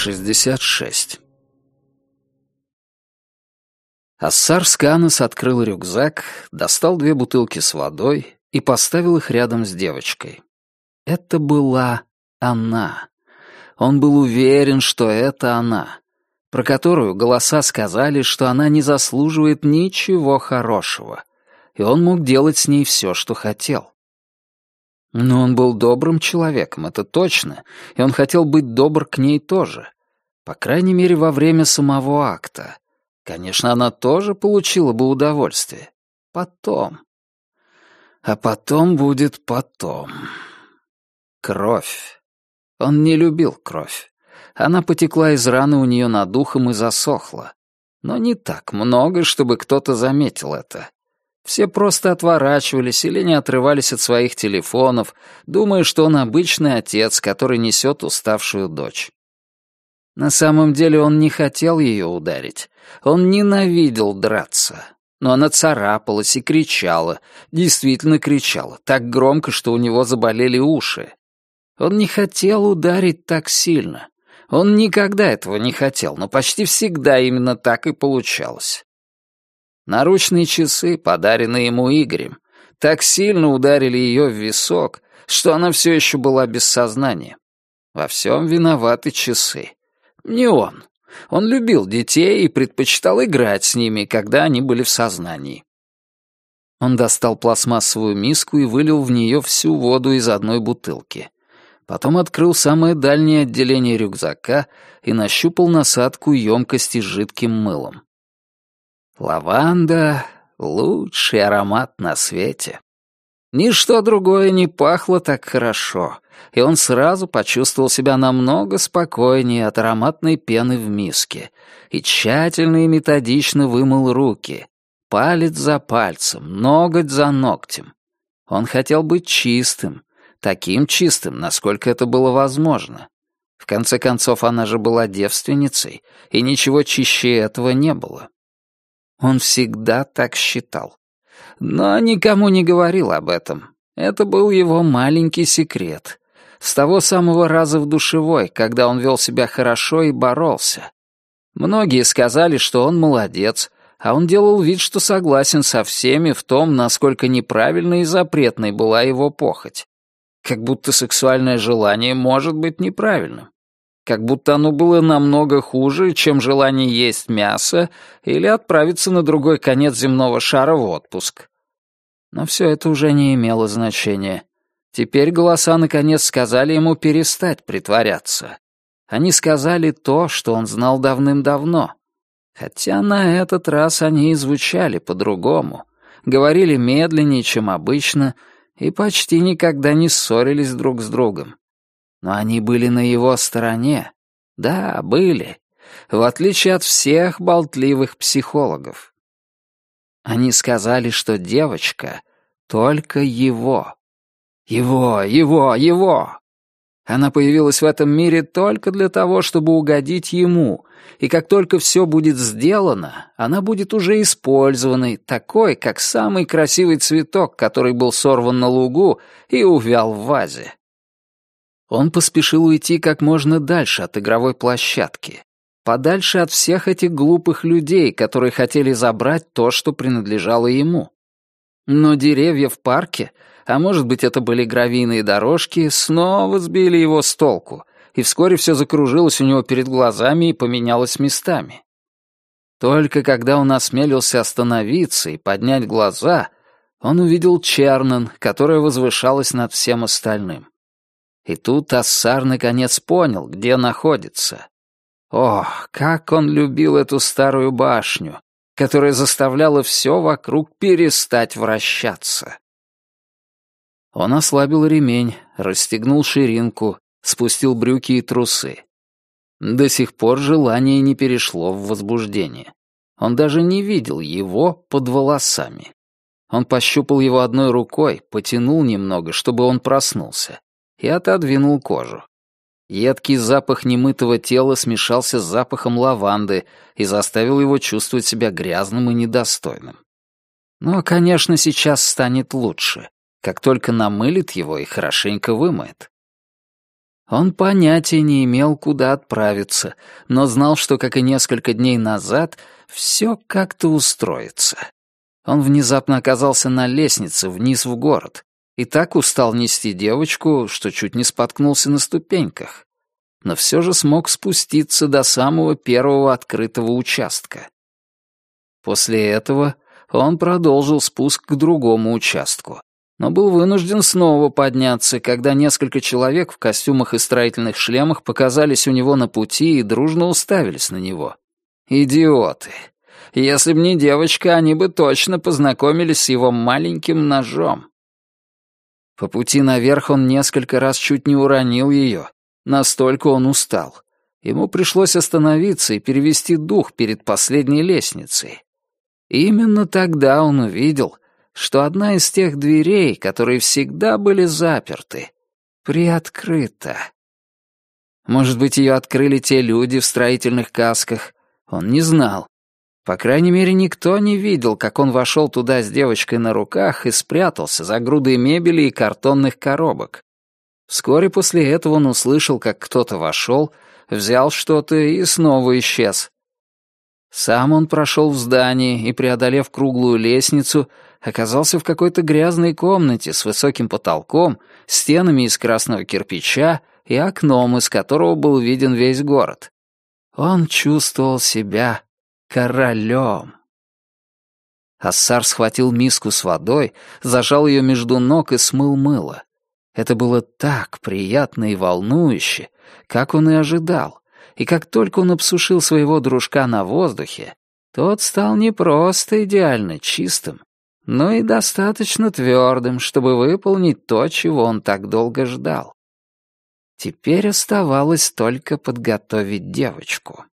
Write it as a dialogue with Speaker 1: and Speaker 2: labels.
Speaker 1: 66. Ассар Сканос открыл рюкзак, достал две бутылки с водой и поставил их рядом с девочкой. Это была она. Он был уверен, что это она, про которую голоса сказали, что она не заслуживает ничего хорошего, и он мог делать с ней все, что хотел. Но он был добрым человеком, это точно, и он хотел быть добр к ней тоже. По крайней мере, во время самого акта. Конечно, она тоже получила бы удовольствие. Потом. А потом будет потом. Кровь. Он не любил кровь. Она потекла из раны у нее над ухом и засохла. Но не так много, чтобы кто-то заметил это. Все просто отворачивались или не отрывались от своих телефонов, думая, что он обычный отец, который несет уставшую дочь. На самом деле он не хотел ее ударить. Он ненавидел драться. Но она царапалась и кричала, действительно кричала, так громко, что у него заболели уши. Он не хотел ударить так сильно. Он никогда этого не хотел, но почти всегда именно так и получалось. Наручные часы, подаренные ему Игорем, так сильно ударили ее в висок, что она все еще была без сознания. Во всем виноваты часы. Не он. Он любил детей и предпочитал играть с ними, когда они были в сознании. Он достал пластмассовую миску и вылил в нее всю воду из одной бутылки. Потом открыл самое дальнее отделение рюкзака и нащупал насадку емкости с жидким мылом. Лаванда — лучший аромат на свете. Ничто другое не пахло так хорошо, и он сразу почувствовал себя намного спокойнее от ароматной пены в миске и тщательно и методично вымыл руки, палец за пальцем, ноготь за ногтем. Он хотел быть чистым, таким чистым, насколько это было возможно. В конце концов, она же была девственницей, и ничего чище этого не было. Он всегда так считал. Но никому не говорил об этом. Это был его маленький секрет. С того самого раза в душевой, когда он вел себя хорошо и боролся. Многие сказали, что он молодец, а он делал вид, что согласен со всеми в том, насколько неправильной и запретной была его похоть. Как будто сексуальное желание может быть неправильным как будто оно было намного хуже, чем желание есть мясо или отправиться на другой конец земного шара в отпуск. Но все это уже не имело значения. Теперь голоса наконец сказали ему перестать притворяться. Они сказали то, что он знал давным-давно. Хотя на этот раз они и звучали по-другому, говорили медленнее, чем обычно, и почти никогда не ссорились друг с другом. Но они были на его стороне. Да, были. В отличие от всех болтливых психологов. Они сказали, что девочка только его. Его, его, его. Она появилась в этом мире только для того, чтобы угодить ему, и как только все будет сделано, она будет уже использованной, такой, как самый красивый цветок, который был сорван на лугу и увял в вазе. Он поспешил уйти как можно дальше от игровой площадки, подальше от всех этих глупых людей, которые хотели забрать то, что принадлежало ему. Но деревья в парке, а может быть это были гравийные дорожки, снова сбили его с толку, и вскоре все закружилось у него перед глазами и поменялось местами. Только когда он осмелился остановиться и поднять глаза, он увидел Чернан, которая возвышалась над всем остальным. И тут Ассар наконец понял, где находится. Ох, как он любил эту старую башню, которая заставляла все вокруг перестать вращаться. Он ослабил ремень, расстегнул ширинку, спустил брюки и трусы. До сих пор желание не перешло в возбуждение. Он даже не видел его под волосами. Он пощупал его одной рукой, потянул немного, чтобы он проснулся и отодвинул кожу. Едкий запах немытого тела смешался с запахом лаванды и заставил его чувствовать себя грязным и недостойным. Но, конечно, сейчас станет лучше, как только намылит его и хорошенько вымоет. Он понятия не имел, куда отправиться, но знал, что, как и несколько дней назад, все как-то устроится. Он внезапно оказался на лестнице вниз в город и так устал нести девочку, что чуть не споткнулся на ступеньках. Но все же смог спуститься до самого первого открытого участка. После этого он продолжил спуск к другому участку, но был вынужден снова подняться, когда несколько человек в костюмах и строительных шлемах показались у него на пути и дружно уставились на него. Идиоты. Если б не девочка, они бы точно познакомились с его маленьким ножом. По пути наверх он несколько раз чуть не уронил ее. Настолько он устал. Ему пришлось остановиться и перевести дух перед последней лестницей. именно тогда он увидел, что одна из тех дверей, которые всегда были заперты, приоткрыта. Может быть, ее открыли те люди в строительных касках, он не знал. По крайней мере, никто не видел, как он вошел туда с девочкой на руках и спрятался за грудой мебели и картонных коробок. Вскоре после этого он услышал, как кто-то вошел, взял что-то и снова исчез. Сам он прошел в здание и, преодолев круглую лестницу, оказался в какой-то грязной комнате с высоким потолком, стенами из красного кирпича и окном, из которого был виден весь город. Он чувствовал себя королем. Ассар схватил миску с водой, зажал ее между ног и смыл мыло. Это было так приятно и волнующе, как он и ожидал. И как только он обсушил своего дружка на воздухе, тот стал не просто идеально чистым, но и достаточно твердым, чтобы выполнить то, чего он так долго ждал. Теперь оставалось только подготовить девочку.